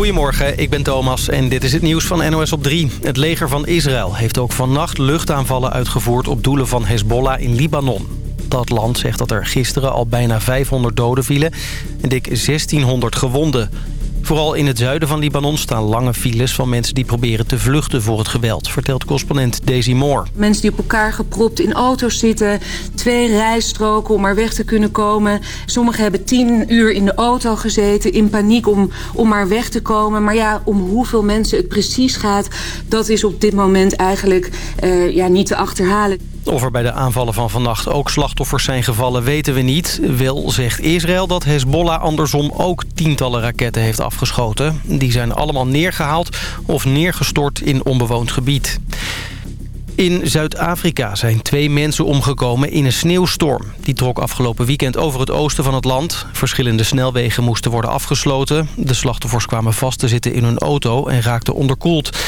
Goedemorgen, ik ben Thomas en dit is het nieuws van NOS op 3. Het leger van Israël heeft ook vannacht luchtaanvallen uitgevoerd op doelen van Hezbollah in Libanon. Dat land zegt dat er gisteren al bijna 500 doden vielen en dik 1600 gewonden. Vooral in het zuiden van Libanon staan lange files van mensen die proberen te vluchten voor het geweld, vertelt correspondent Daisy Moore. Mensen die op elkaar gepropt in auto's zitten, twee rijstroken om maar weg te kunnen komen. Sommigen hebben tien uur in de auto gezeten in paniek om, om maar weg te komen. Maar ja, om hoeveel mensen het precies gaat, dat is op dit moment eigenlijk uh, ja, niet te achterhalen. Of er bij de aanvallen van vannacht ook slachtoffers zijn gevallen weten we niet. Wel zegt Israël dat Hezbollah andersom ook tientallen raketten heeft afgeschoten. Die zijn allemaal neergehaald of neergestort in onbewoond gebied. In Zuid-Afrika zijn twee mensen omgekomen in een sneeuwstorm. Die trok afgelopen weekend over het oosten van het land. Verschillende snelwegen moesten worden afgesloten. De slachtoffers kwamen vast te zitten in hun auto en raakten onderkoeld.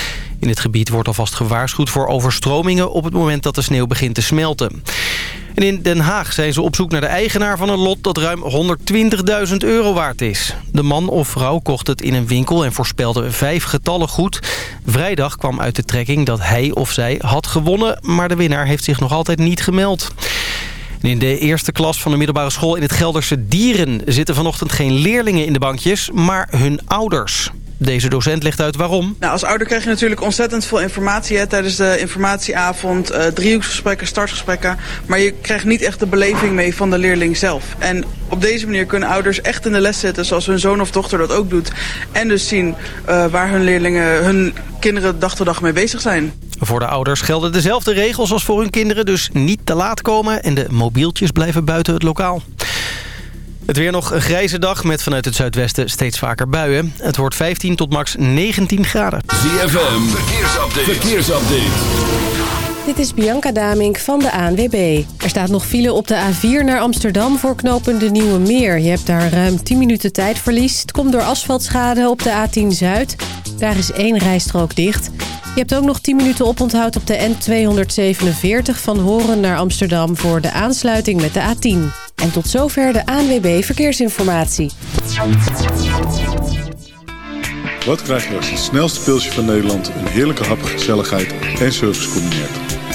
In het gebied wordt alvast gewaarschuwd voor overstromingen... op het moment dat de sneeuw begint te smelten. En in Den Haag zijn ze op zoek naar de eigenaar van een lot dat ruim 120.000 euro waard is. De man of vrouw kocht het in een winkel en voorspelde vijf getallen goed. Vrijdag kwam uit de trekking dat hij of zij had gewonnen... maar de winnaar heeft zich nog altijd niet gemeld. In de eerste klas van de middelbare school in het Gelderse Dieren... zitten vanochtend geen leerlingen in de bankjes, maar hun ouders. Deze docent legt uit waarom. Nou, als ouder krijg je natuurlijk ontzettend veel informatie hè, tijdens de informatieavond. Uh, driehoeksgesprekken, startgesprekken. Maar je krijgt niet echt de beleving mee van de leerling zelf. En op deze manier kunnen ouders echt in de les zitten zoals hun zoon of dochter dat ook doet. En dus zien uh, waar hun leerlingen, hun kinderen dag tot dag mee bezig zijn. Voor de ouders gelden dezelfde regels als voor hun kinderen. Dus niet te laat komen en de mobieltjes blijven buiten het lokaal. Het weer nog een grijze dag met vanuit het zuidwesten steeds vaker buien. Het wordt 15 tot max 19 graden. ZFM, verkeersupdate. verkeersupdate. Dit is Bianca Damink van de ANWB. Er staat nog file op de A4 naar Amsterdam voor knopende Nieuwe Meer. Je hebt daar ruim 10 minuten tijdverlies. Het komt door asfaltschade op de A10 Zuid. Daar is één rijstrook dicht. Je hebt ook nog 10 minuten oponthoud op de N247 van Horen naar Amsterdam... voor de aansluiting met de A10. En tot zover de ANWB Verkeersinformatie. Wat krijg je als het snelste pilsje van Nederland... een heerlijke hap, gezelligheid en service combineert?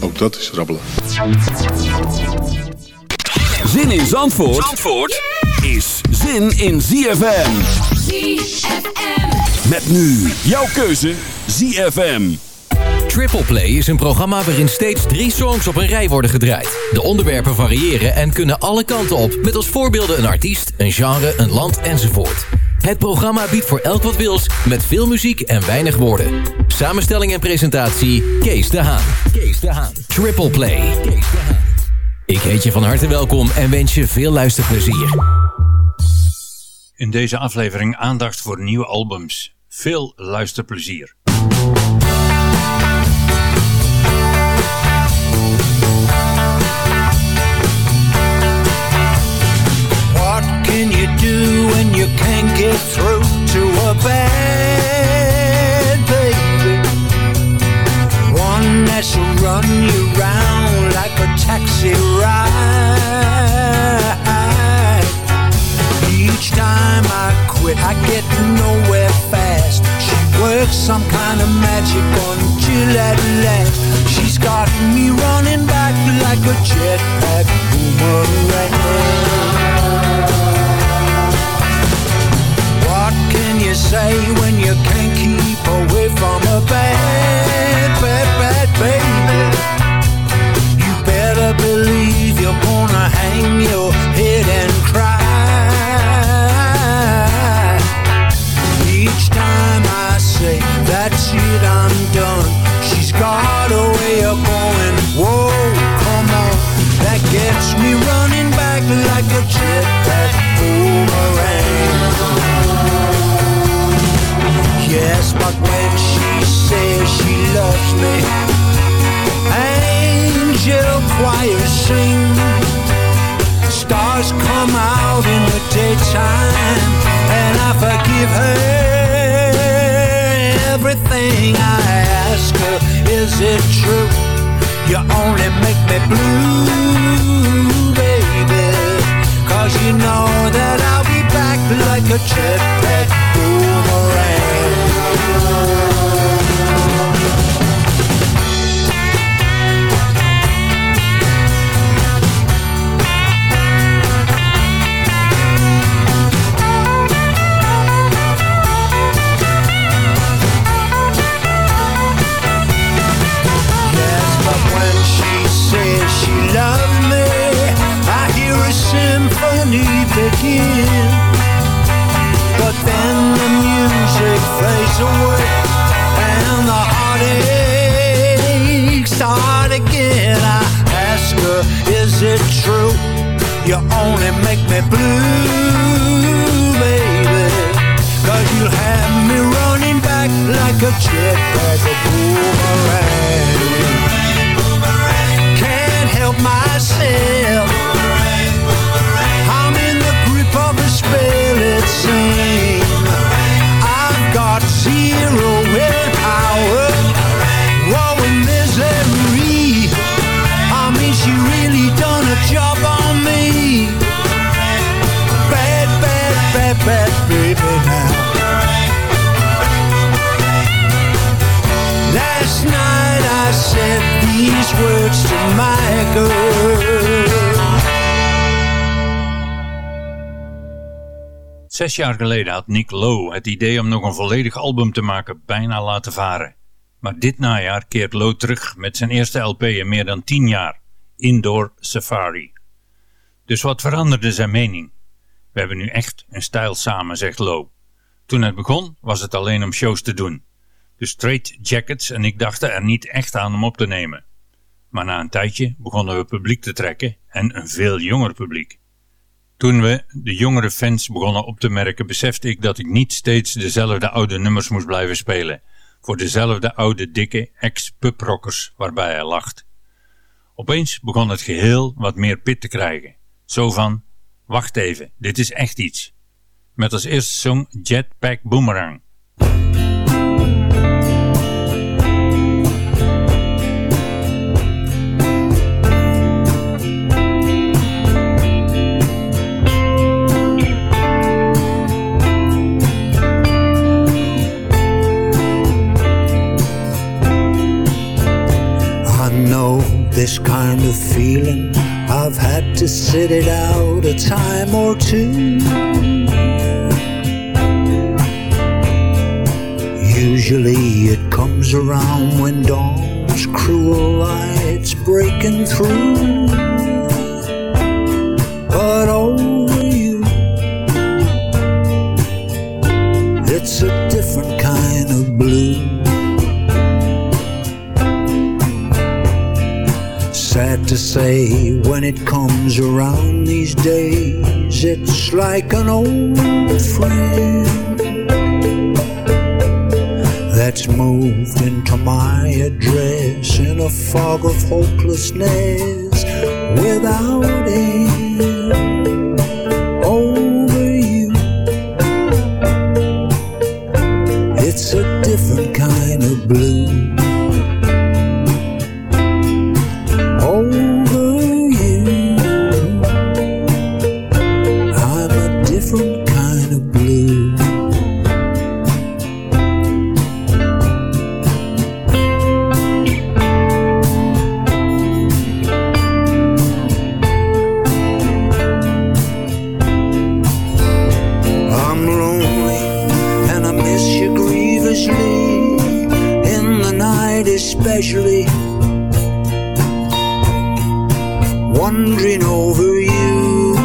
Ook dat is rabbelen. Zin in Zandvoort, Zandvoort is zin in ZFM. ZFM. Met nu jouw keuze ZFM. Triple Play is een programma waarin steeds drie songs op een rij worden gedraaid. De onderwerpen variëren en kunnen alle kanten op, met als voorbeelden een artiest, een genre, een land enzovoort. Het programma biedt voor elk wat wils, met veel muziek en weinig woorden. Samenstelling en presentatie, Kees de Haan. Kees de Haan. Triple Play. Kees de Haan. Ik heet je van harte welkom en wens je veel luisterplezier. In deze aflevering aandacht voor nieuwe albums. Veel luisterplezier. You can't get through to a bad baby. One that'll run you round like a taxi ride. Each time I quit, I get nowhere fast. She works some kind of magic until at last she's got me running back like a jetpack boomerang. Say when you can't keep away from a bad, bad, bad baby? You better believe you're gonna hang your head and cry. Each time I say that's it, I'm done. She's got a way of going, whoa, come on. That gets me running back like a jetpack but when she says she loves me, angel choirs sing. Stars come out in the daytime, and I forgive her everything I ask her. Is it true? You only make me blue, baby. Cause you know that I'll be back like a jetpack boomerang love. Zes jaar geleden had Nick Lowe het idee om nog een volledig album te maken bijna laten varen. Maar dit najaar keert Lowe terug met zijn eerste LP in meer dan tien jaar, Indoor Safari. Dus wat veranderde zijn mening? We hebben nu echt een stijl samen, zegt Lowe. Toen het begon was het alleen om shows te doen. De Straight Jackets en ik dachten er niet echt aan om op te nemen. Maar na een tijdje begonnen we publiek te trekken en een veel jonger publiek. Toen we de jongere fans begonnen op te merken, besefte ik dat ik niet steeds dezelfde oude nummers moest blijven spelen, voor dezelfde oude dikke ex-puprockers waarbij hij lacht. Opeens begon het geheel wat meer pit te krijgen. Zo van, wacht even, dit is echt iets. Met als eerste song Jetpack Boomerang. This kind of feeling. I've had to sit it out a time or two. Usually it comes around when dawn's cruel light's breaking through. But over you, it's a different kind of blue. Sad to say, when it comes around these days, it's like an old friend that's moved into my address in a fog of hopelessness without end. Especially wondering over you.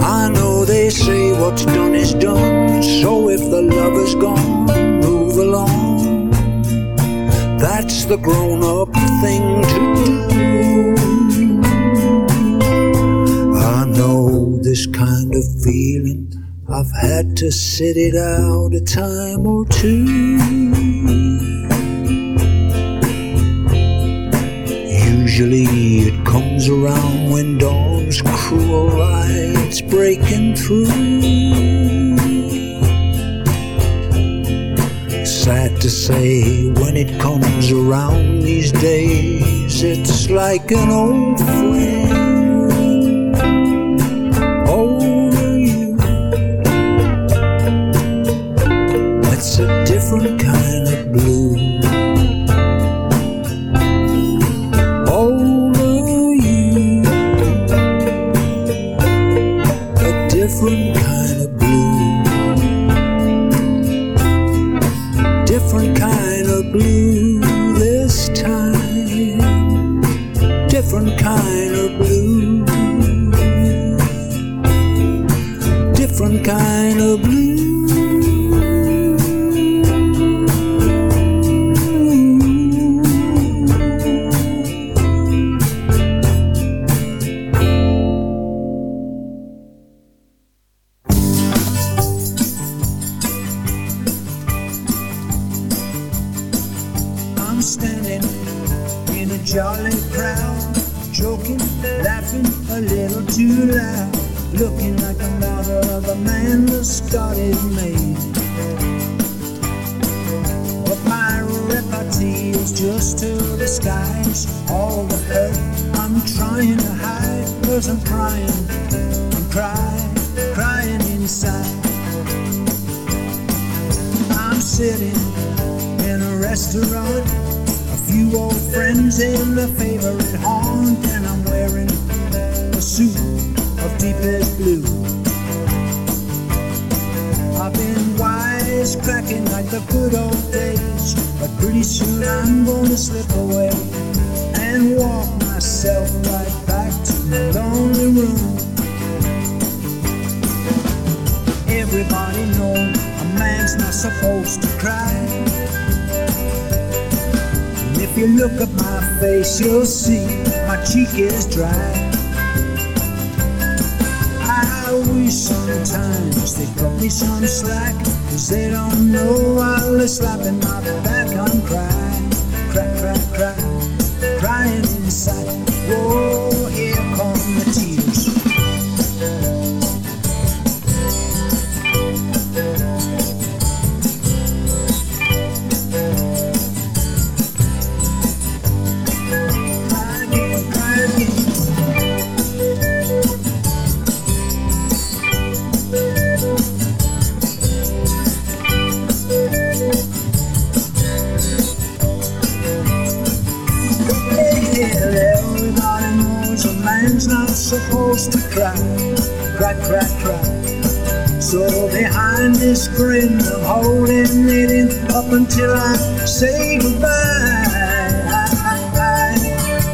I know they say what's done is done, so if the lover's gone, move along. That's the grown up thing to do. I know this kind of feeling I've had to sit it out a time or two. Usually it comes around when dawn's cruel light's breaking through. Sad to say, when it comes around these days, it's like an old friend. jolly crowd, joking, laughing a little too loud, looking like a model of a man the Scott had made. But my repartee is just to disguise all the hurt I'm trying to hide, cause I'm crying, I'm crying, crying inside. I'm sitting in a restaurant few old friends in a favorite haunt, and I'm wearing a suit of deepest blue. I've been wise cracking like the good old days, but pretty soon I'm gonna slip away and walk myself right back to my lonely room. Everybody knows a man's not supposed to cry you'll see my cheek is dry. I wish sometimes they'd cut me some slack, cause they don't know while they're slapping my back. I'm crying, cry, cry, cry, crying inside. Whoa, supposed to cry, cry, cry, cry. So behind this grin, I'm holding it in up until I say goodbye.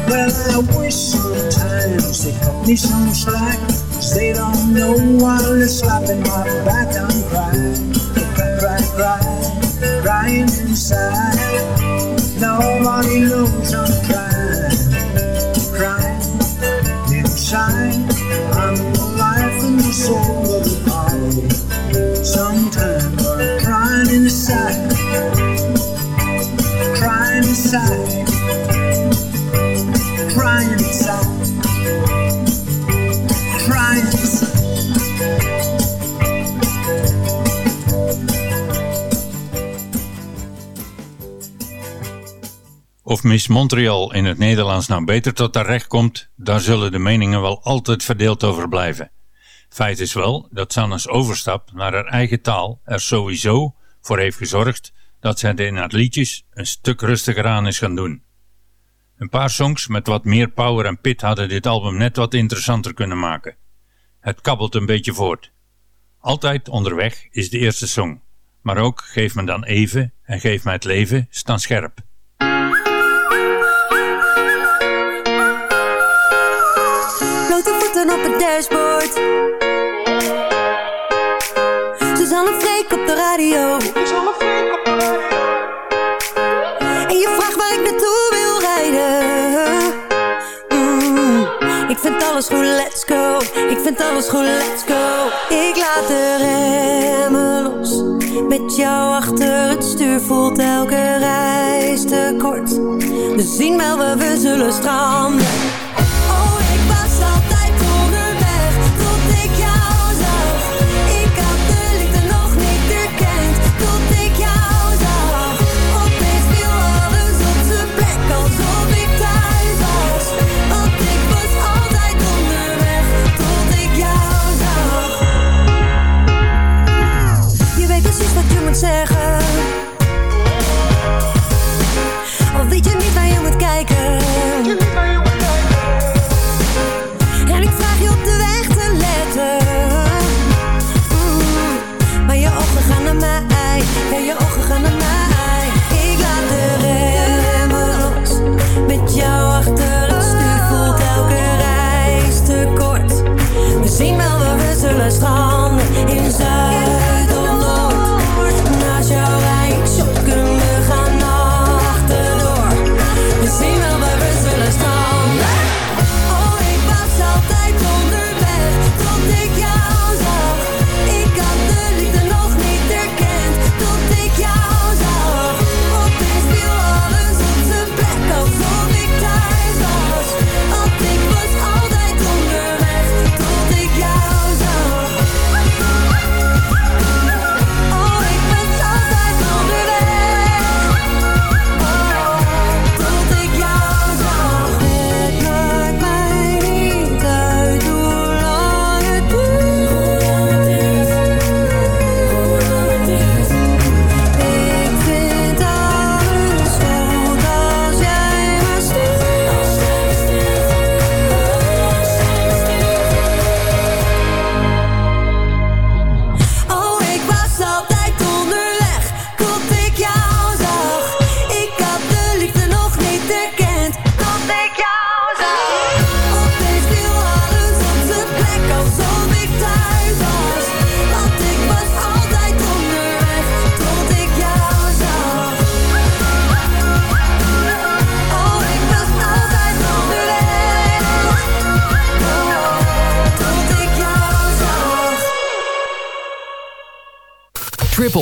Well, I wish sometimes they cut me some slack, cause they don't know while they're slapping my back. I'm crying, cry, cry, cry, crying inside. Nobody knows I'm crying of. Of Miss Montreal in het Nederlands nou beter tot haar recht komt, daar zullen de meningen wel altijd verdeeld over blijven. Feit is wel dat Sanne's overstap naar haar eigen taal er sowieso voor heeft gezorgd dat zij in haar liedjes een stuk rustiger aan is gaan doen. Een paar songs met wat meer power en pit hadden dit album net wat interessanter kunnen maken. Het kabbelt een beetje voort. Altijd onderweg is de eerste song, maar ook Geef me dan even en Geef mij het leven staan scherp. op het dashboard. de radio. En je vraagt waar ik naartoe wil rijden. Mm. Ik vind alles goed, let's go. Ik vind alles goed, let's go. Ik laat de remmen los. Met jou achter het stuur voelt elke reis te kort. We zien wel waar we zullen stranden.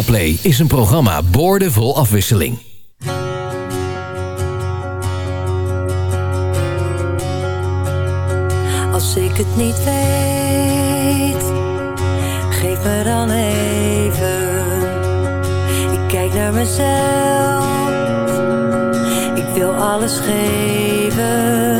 Play is een programma boordevol afwisseling. Als ik het niet weet, geef me dan even. Ik kijk naar mezelf, ik wil alles geven.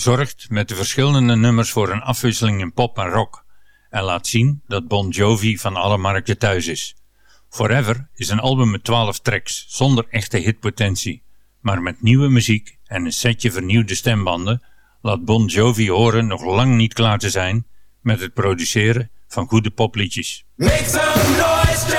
zorgt met de verschillende nummers voor een afwisseling in pop en rock en laat zien dat Bon Jovi van alle markten thuis is. Forever is een album met 12 tracks zonder echte hitpotentie, maar met nieuwe muziek en een setje vernieuwde stembanden laat Bon Jovi horen nog lang niet klaar te zijn met het produceren van goede popliedjes. Make some noise,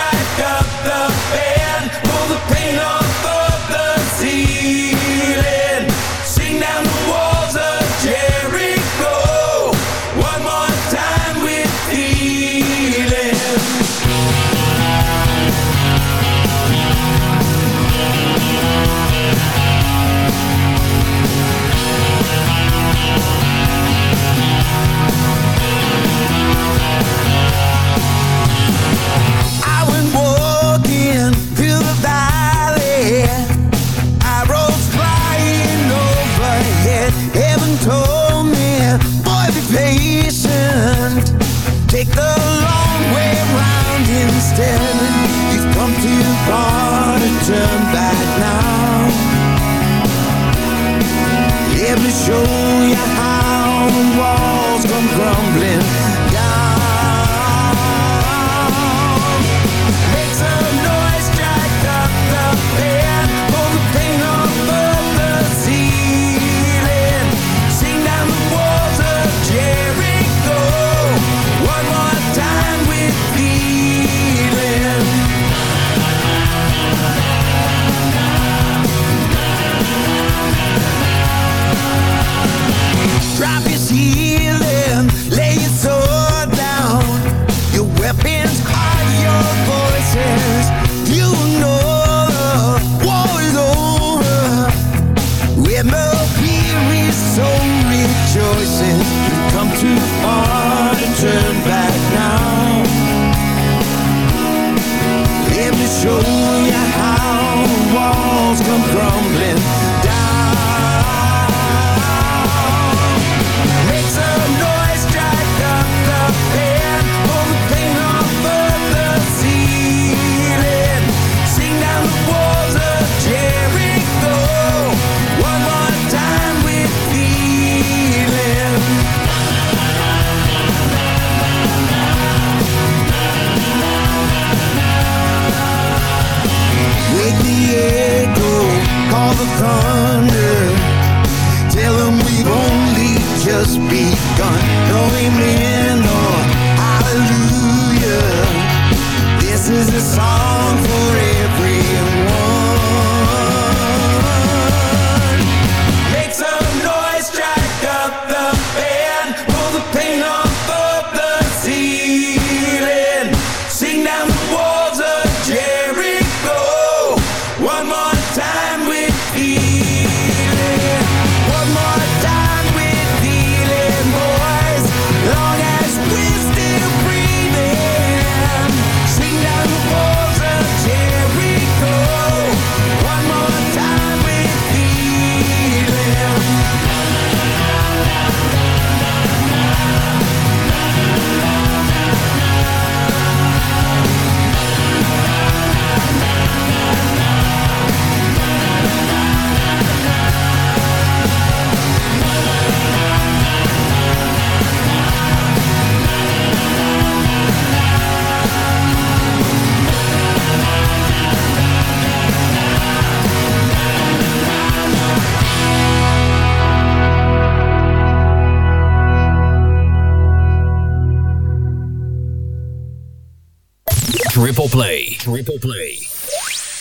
Triple Play.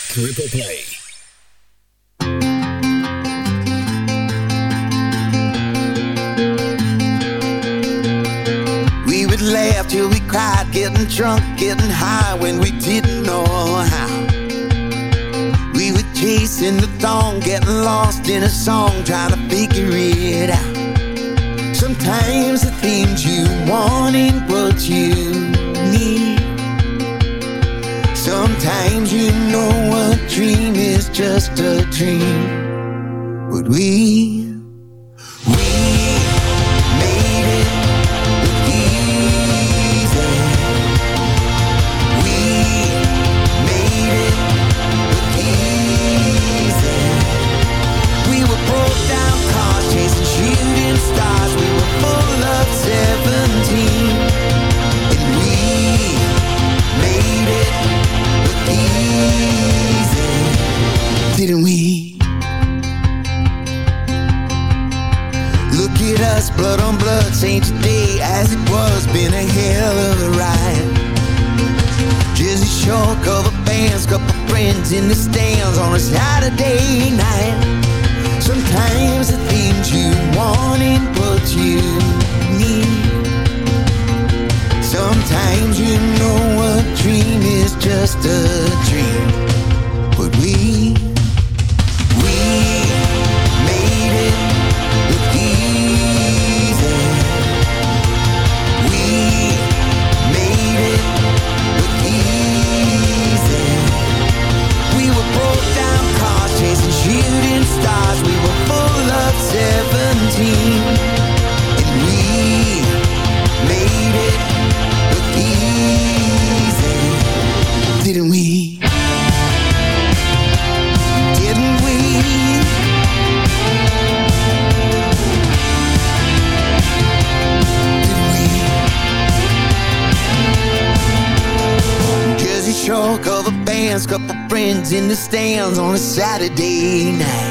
Triple Play. We would laugh till we cried, getting drunk, getting high when we didn't know how. We were chasing the thong, getting lost in a song, trying to figure it out. Sometimes the things you want ain't what you Sometimes you know a dream is just a dream. Would we? as it was, been a hell of a ride. Jersey Shore cover bands, couple friends in the stands on a Saturday night. Sometimes the things you want ain't what you need. Sometimes you know a dream is just a dream. in the stands on a Saturday night.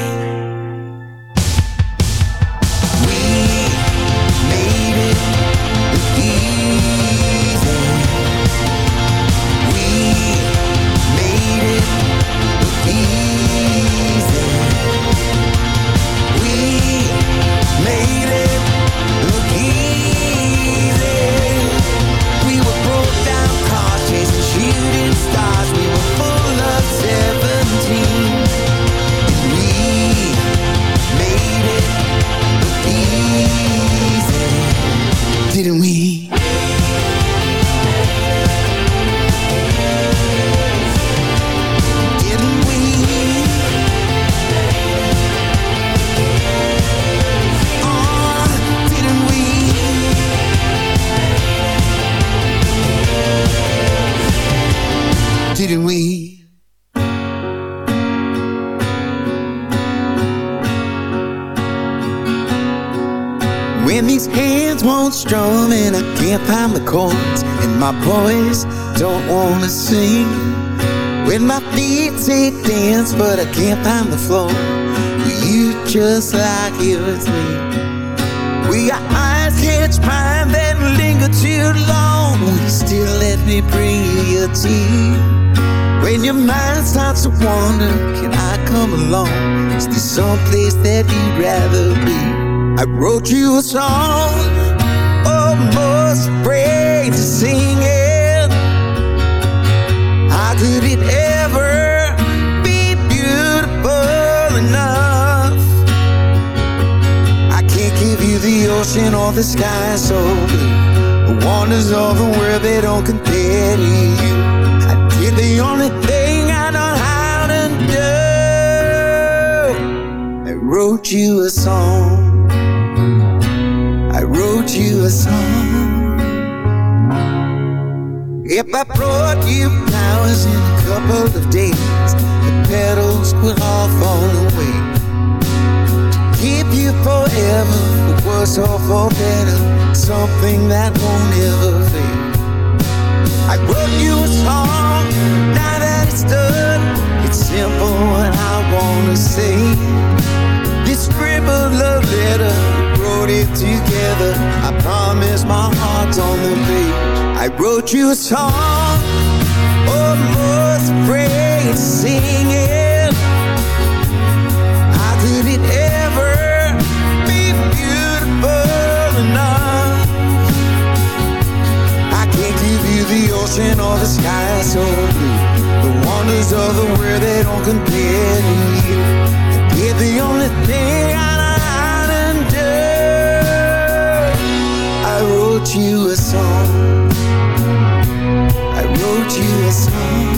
cold and my boys don't wanna sing. When my feet say dance, but I can't find the floor. You just like it was me. We got eyes catch mine then linger too long. You still let me bring you your tea. When your mind starts to wander, can I come along? Is there some place that you'd rather be? I wrote you a song, almost brand to sing it. How could it ever be beautiful enough? I can't give you the ocean or the sky so blue. The wonders of the world, they don't compare to you. I did the only thing I know how to do. I wrote you a song. I wrote you a song. If I brought you flowers in a couple of days, the petals would all fall away. Keep you forever, for worse or for better, something that won't ever fade. I wrote you a song, now that it's done, it's simple what I wanna say. This scribbled love letter, wrote it together. I promise my heart's on the page. I wrote you a song, almost afraid to sing it. How could it ever be beautiful enough? I can't give you the ocean or the sky so blue. The wonders of the world they don't compare to you. You're the only thing I. I wrote you a song. Wrote you a song.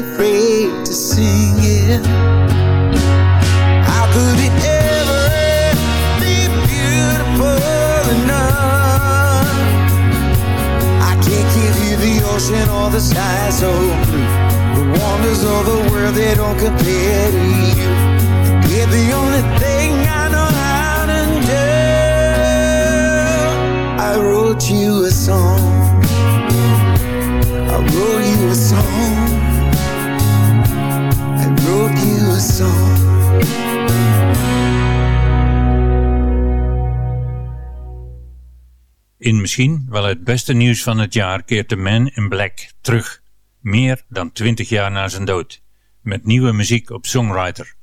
Almost misschien wel het beste nieuws van het jaar keert The Man in Black terug. Meer dan 20 jaar na zijn dood. Met nieuwe muziek op Songwriter.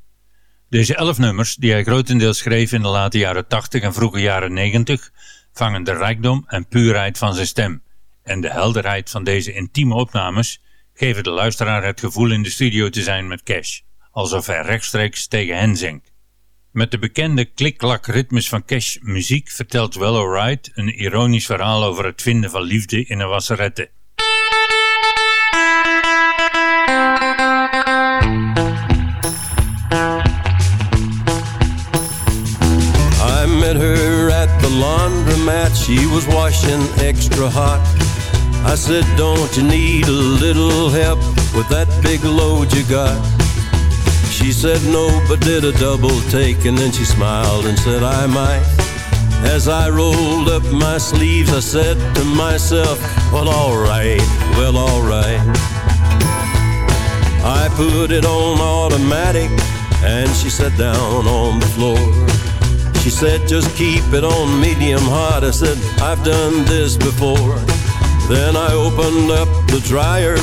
Deze elf nummers, die hij grotendeels schreef in de late jaren 80 en vroege jaren 90, vangen de rijkdom en puurheid van zijn stem. En de helderheid van deze intieme opnames geven de luisteraar het gevoel in de studio te zijn met Cash. Alsof hij rechtstreeks tegen hen zingt. Met de bekende klik-klak ritmes van Cash muziek vertelt Well Alright een ironisch verhaal over het vinden van liefde in een wasserette. I met her at the laundromat. She was washing extra hot. I said, Don't you need a little help with that big load you got? She said no, but did a double take, and then she smiled and said, I might. As I rolled up my sleeves, I said to myself, Well, alright, well, alright. I put it on automatic, and she sat down on the floor. She said, just keep it on medium hot. I said, I've done this before. Then I opened up the dryer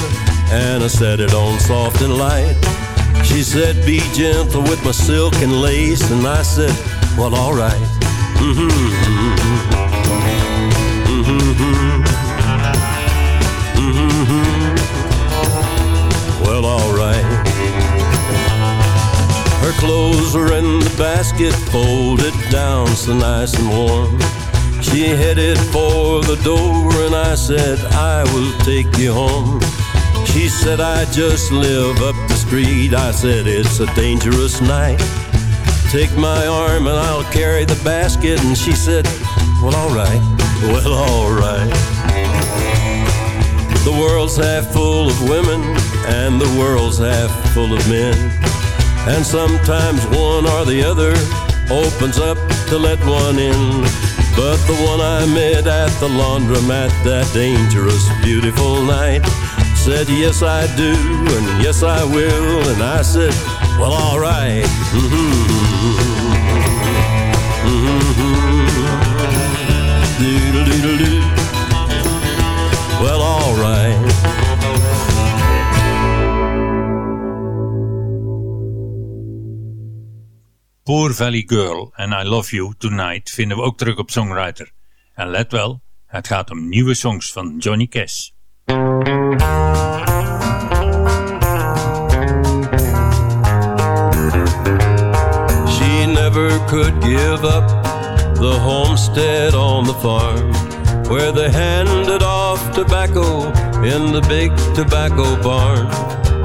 and I set it on soft and light. She said, be gentle with my silk and lace. And I said, well, all right. Mm-hmm. Mm-hmm. Mm-hmm. Well, all right. Her clothes were in the basket, folded down so nice and warm. She headed for the door, and I said, I will take you home. She said, I just live up the street. I said, it's a dangerous night. Take my arm and I'll carry the basket. And she said, Well, alright, well, alright. The world's half full of women, and the world's half full of men. And sometimes one or the other opens up to let one in. But the one I met at the laundromat that dangerous, beautiful night said, Yes, I do, and yes, I will. And I said, Well, alright. Well, alright. Poor Valley Girl en I Love You Tonight vinden we ook terug op Songwriter. En let wel, het gaat om nieuwe songs van Johnny Cash. She never could give up the homestead on the farm where they handed off tobacco in the big tobacco barn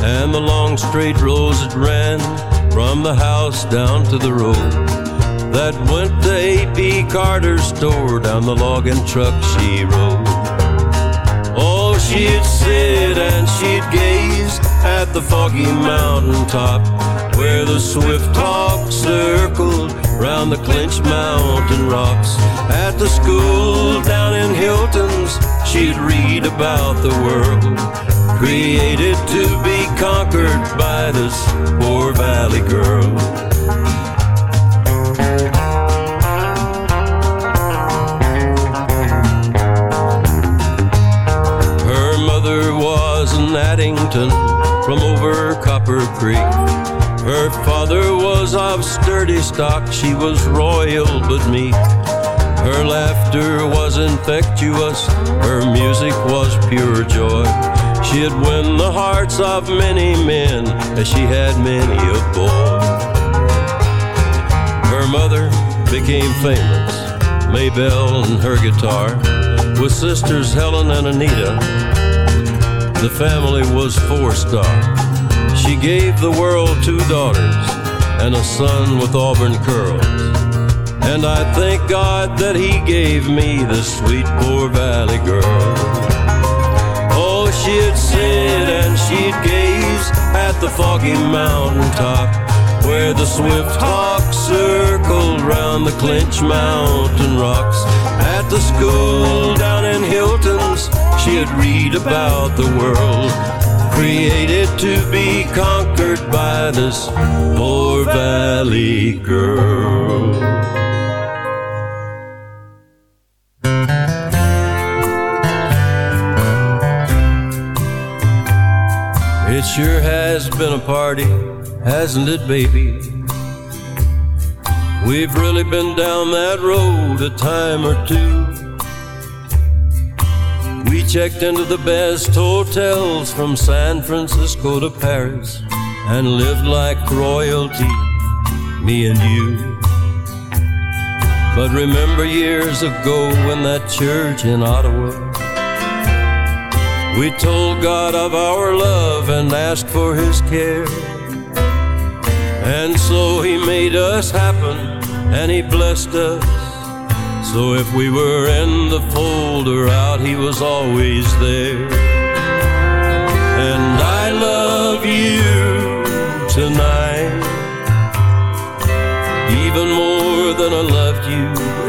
and the long straight rows that ran from the house down to the road that went to A.P. Carter's store down the logging truck she rode. She'd sit and she'd gaze at the foggy mountain top where the swift hawk circled round the Clinch Mountain rocks. At the school down in Hilton's, she'd read about the world created to be conquered by this poor valley girl. Addington from over Copper Creek. Her father was of sturdy stock, she was royal but meek. Her laughter was infectious, her music was pure joy. She'd win the hearts of many men as she had many a boy. Her mother became famous, Maybelle and her guitar, with sisters Helen and Anita. The family was four star. She gave the world two daughters and a son with auburn curls. And I thank God that He gave me the sweet poor valley girl. Oh, she'd sit and she'd gaze at the foggy mountain top where the swift hawk circled round the Clinch Mountain rocks. At the school down in Hilton's, she'd read about the world created to be conquered by this poor valley girl. It sure has been a party, hasn't it, baby? We've really been down that road a time or two. We checked into the best hotels from San Francisco to Paris and lived like royalty, me and you. But remember years ago in that church in Ottawa, we told God of our love and asked for His care. And so He made us happen and He blessed us. So if we were in the fold or out, He was always there. And I love you tonight, even more than I loved you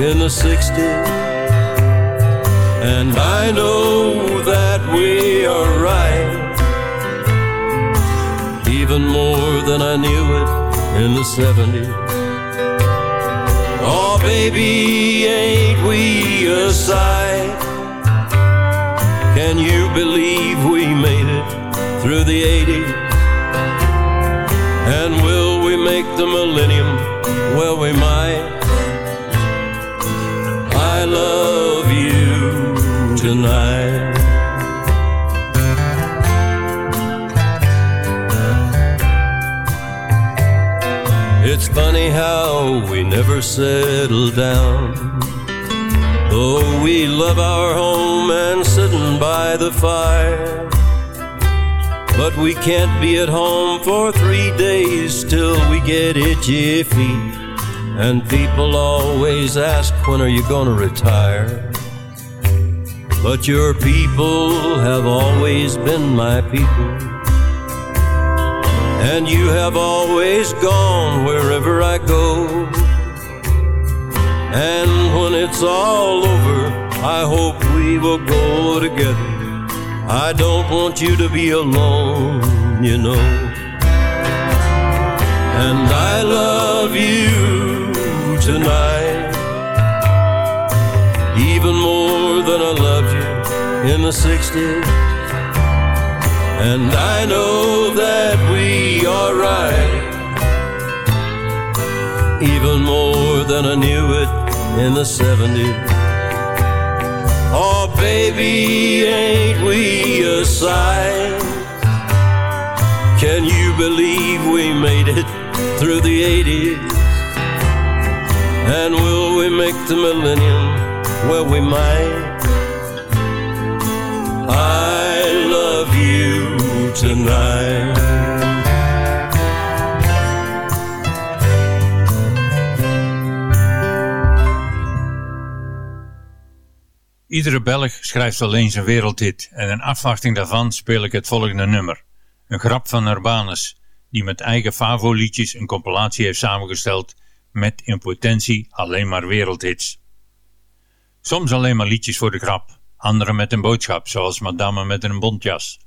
in the 60s. And I know that we are right Even more than I knew it in the 70s Oh baby, ain't we a sight Can you believe we made it through the 80s And will we make the millennium? Well, we might I love you tonight. Funny how we never settle down. Though we love our home and sitting by the fire. But we can't be at home for three days till we get itchy feet And people always ask, when are you gonna retire? But your people have always been my people. And you have always gone wherever I go. And when it's all over, I hope we will go together. I don't want you to be alone, you know. And I love you tonight, even more than I loved you in the 60s. And I know that we are right, even more than I knew it in the 70s. Oh, baby, ain't we a sight? Can you believe we made it through the 80s? And will we make the millennium? Well, we might. Iedere Belg schrijft wel eens een wereldhit en in afwachting daarvan speel ik het volgende nummer. Een grap van Urbanus, die met eigen Favo-liedjes een compilatie heeft samengesteld met in potentie alleen maar wereldhits. Soms alleen maar liedjes voor de grap, andere met een boodschap, zoals Madame met een bontjas.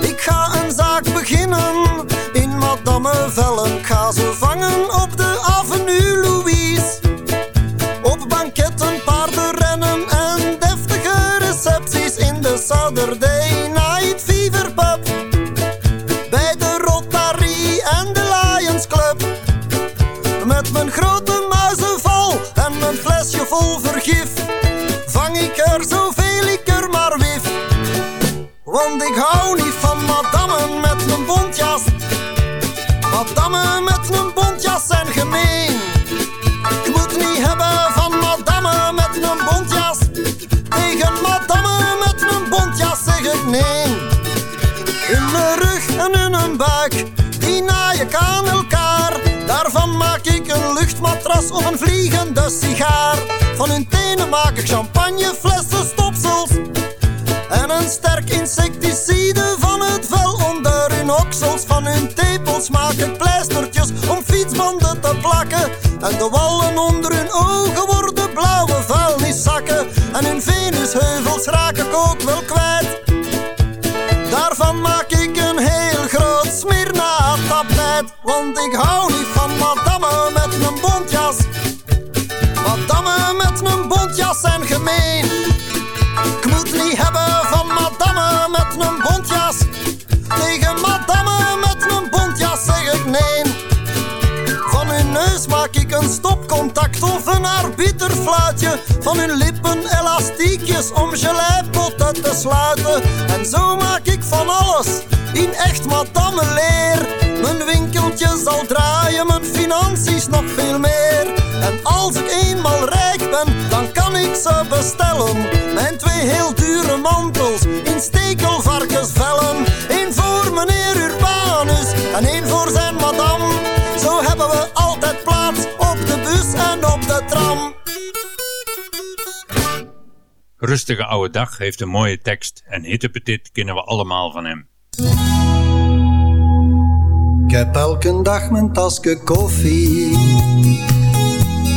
Ik ga een zaak beginnen in madame Vellen. Ga ze vangen op de avenue Louise. Op banketten, paardenrennen en deftige recepties in de Saturday Night Fever Pub. Bij de Rotary en de Lions Club. Met mijn grote muizenval en mijn flesje vol vergif. Vang ik er zoveel Want ik hou niet van madame met een bontjas. Madame met een bontjas zijn gemeen. Ik moet niet hebben van madame met een bontjas. Tegen madame met een bontjas zeg ik nee. In de rug en in een buik, die naai ik aan elkaar. Daarvan maak ik een luchtmatras of een vliegende sigaar. Van hun tenen maak ik champagneflessen. Sterk insecticide van het vel onder hun oksels. Van hun tepels maak ik pleistertjes om fietsbanden te plakken. En de wallen onder hun ogen worden blauwe vuilniszakken. En hun venusheuvels raak ik ook wel kwijt. Daarvan maak ik een heel groot Smyrna-tapijt. Want ik hou niet van madame met een bontjas. Madame met een bontjas zijn gemeen. Met een bontjas. Tegen madame met een bontjas zeg ik nee. Van hun neus maak ik een stopcontact of een arbiterfluitje. Van hun lippen elastiekjes om geleipotten te sluiten. En zo maak ik van alles in echt madame leer. Mijn winkeltje zal draaien, mijn financiën nog veel meer. En als ik eenmaal rijk ben, dan kan ik ze bestellen. Rustige oude dag heeft een mooie tekst en hittepetit kennen we allemaal van hem. Ik heb elke dag mijn tasje koffie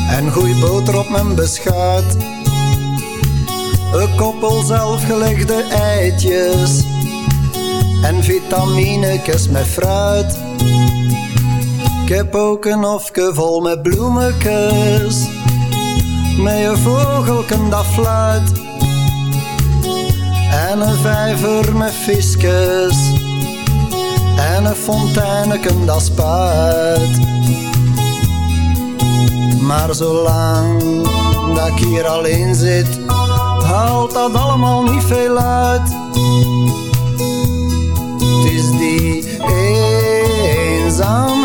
en goeie boter op mijn beschuit. Een koppel zelfgelegde eitjes en vitaminekes met fruit. Ik heb ook een hofje vol met bloemetjes, met een vogelken dat. En een vijver met visjes. En een fonteineken dat spuit. Maar zolang dat ik hier alleen zit, haalt dat allemaal niet veel uit. Het is die eenzaamheid,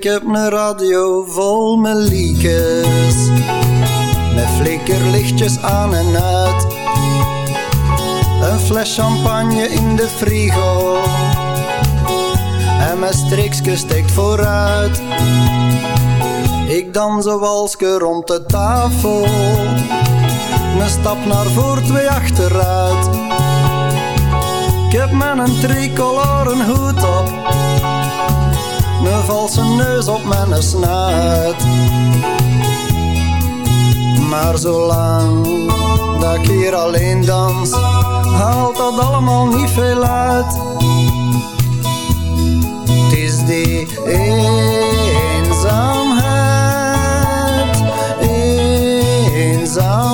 Ik heb een radio vol met liedjes, met flikkerlichtjes aan en uit. Een fles champagne in de frigo. En mijn strikske steekt vooruit. Ik dans een walske rond de tafel. Een stap naar voor, twee achteruit. Ik heb met een tricoloren hoed op Een valse neus op mijn snuit Maar zolang dat ik hier alleen dans haalt dat allemaal niet veel uit. Het is die eenzaamheid, eenzaamheid,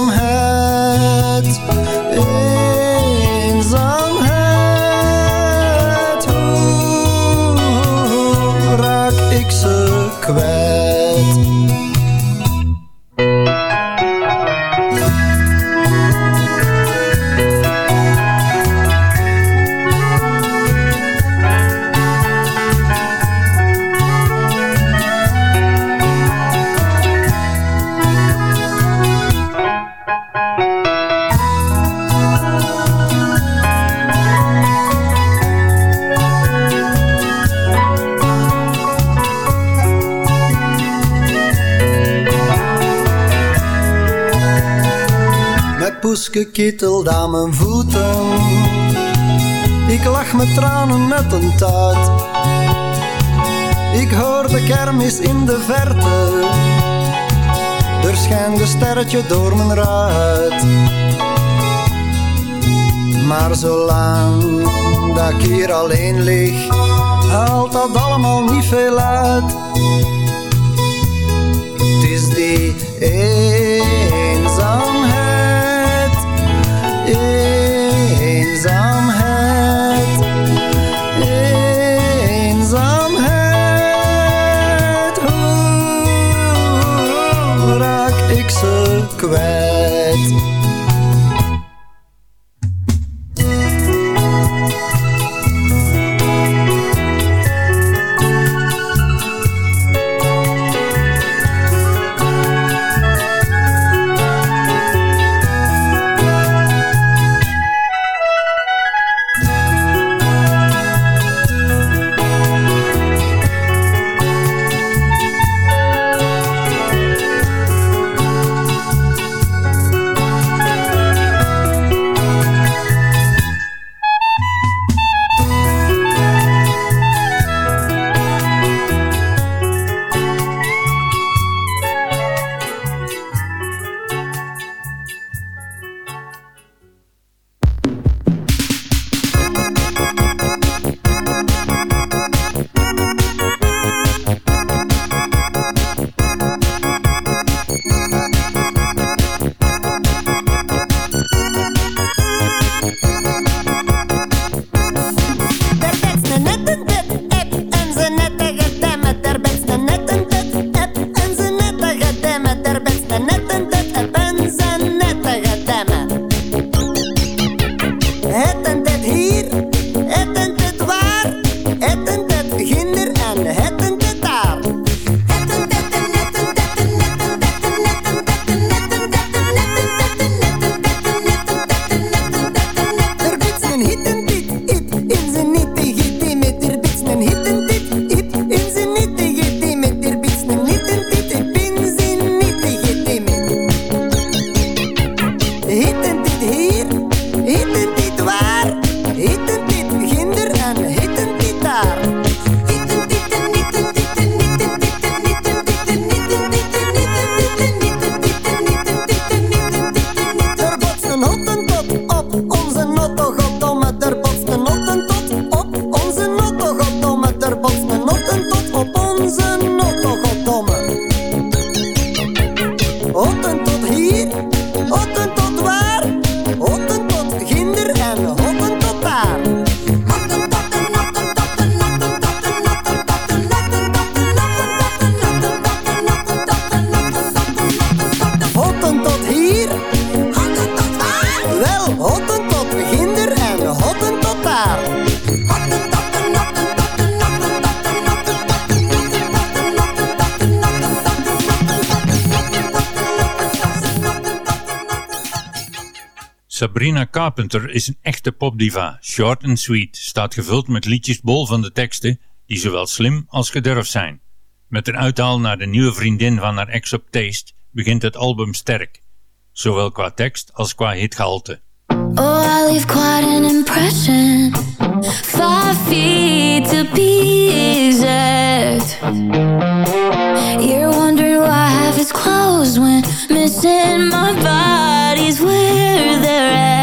Kieteld aan mijn voeten. Ik lach met tranen met een tuit. Ik hoor de kermis in de verte. Er schijnt een sterretje door mijn ruit. Maar zolang dat ik hier alleen lig Haalt dat allemaal niet veel uit. Het is die Carpenter is een echte popdiva. Short and sweet, staat gevuld met liedjes bol van de teksten die zowel slim als gedurfd zijn. Met een uithaal naar de nieuwe vriendin van haar ex op Taste begint het album sterk. Zowel qua tekst als qua hitgehalte. Oh, I leave quite an impression. Five feet to be exact. You're wondering why half is closed when missing my body's where they're at.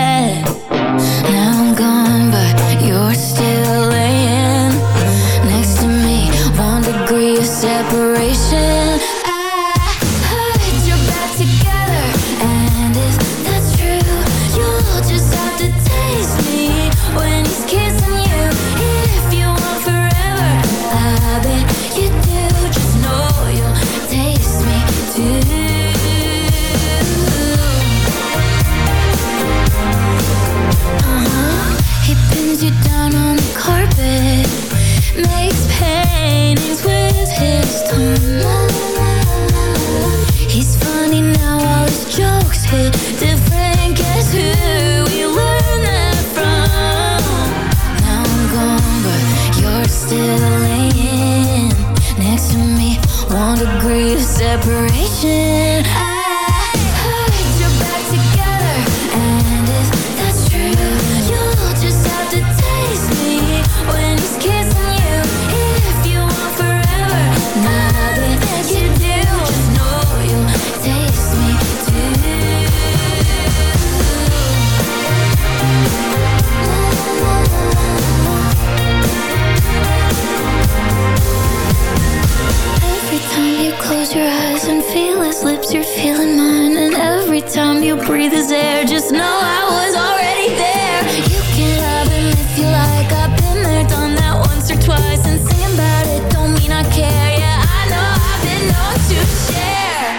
You breathe his air, just know I was already there. You can love him if you like. I've been there, done that once or twice. And singing about it don't mean I care. Yeah, I know I've been known to share.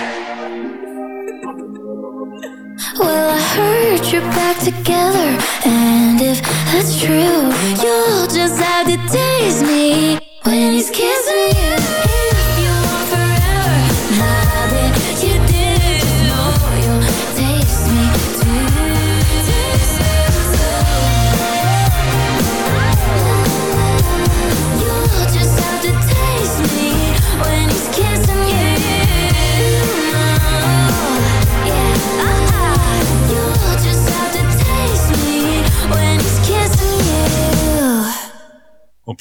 Well, I heard you're back together. And if that's true,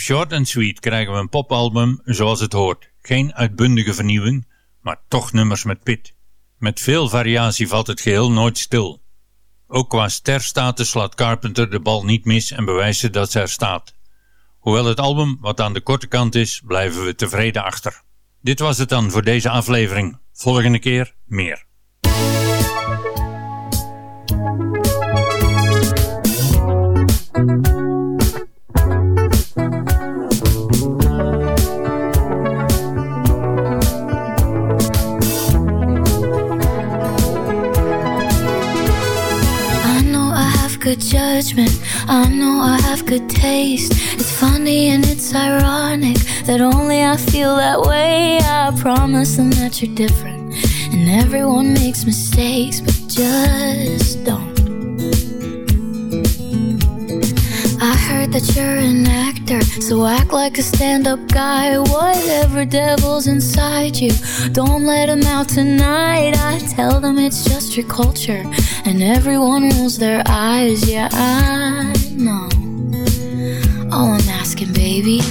Short and Sweet krijgen we een popalbum zoals het hoort. Geen uitbundige vernieuwing, maar toch nummers met pit. Met veel variatie valt het geheel nooit stil. Ook qua sterstatus slaat Carpenter de bal niet mis en bewijst ze dat ze er staat. Hoewel het album wat aan de korte kant is, blijven we tevreden achter. Dit was het dan voor deze aflevering. Volgende keer meer. Good judgment. I know I have good taste. It's funny and it's ironic that only I feel that way. I promise them that you're different. And everyone makes mistakes, but just don't. That you're an actor, so act like a stand up guy. Whatever devil's inside you, don't let him out tonight. I tell them it's just your culture, and everyone rolls their eyes. Yeah, I know. All I'm asking, baby,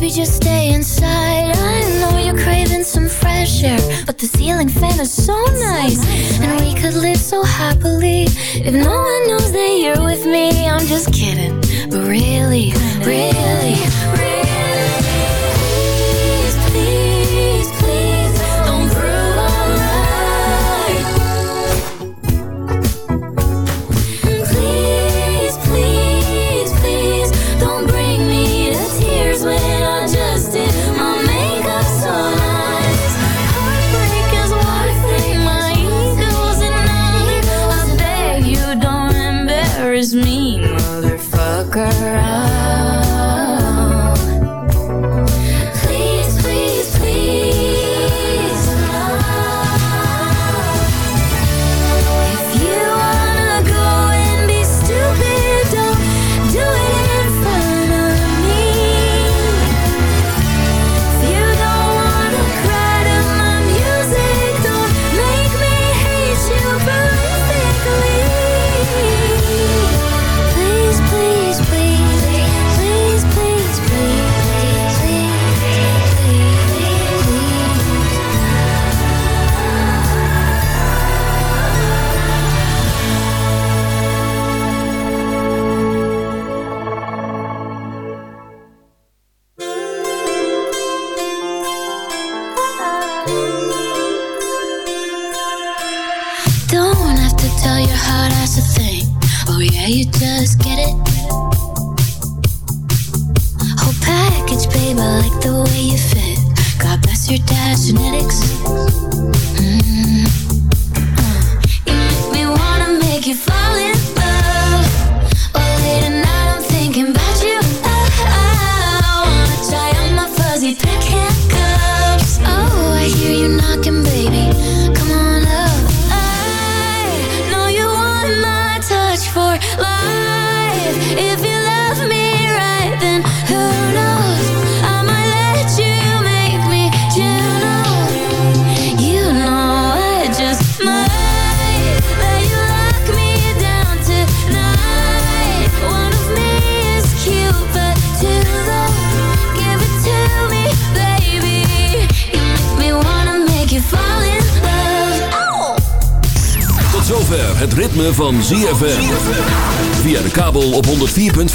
Maybe just stay inside. I know you're craving some fresh air, but the ceiling fan is so nice. And we could live so happily if no one knows that you're with me. I'm just kidding, but really, really, really.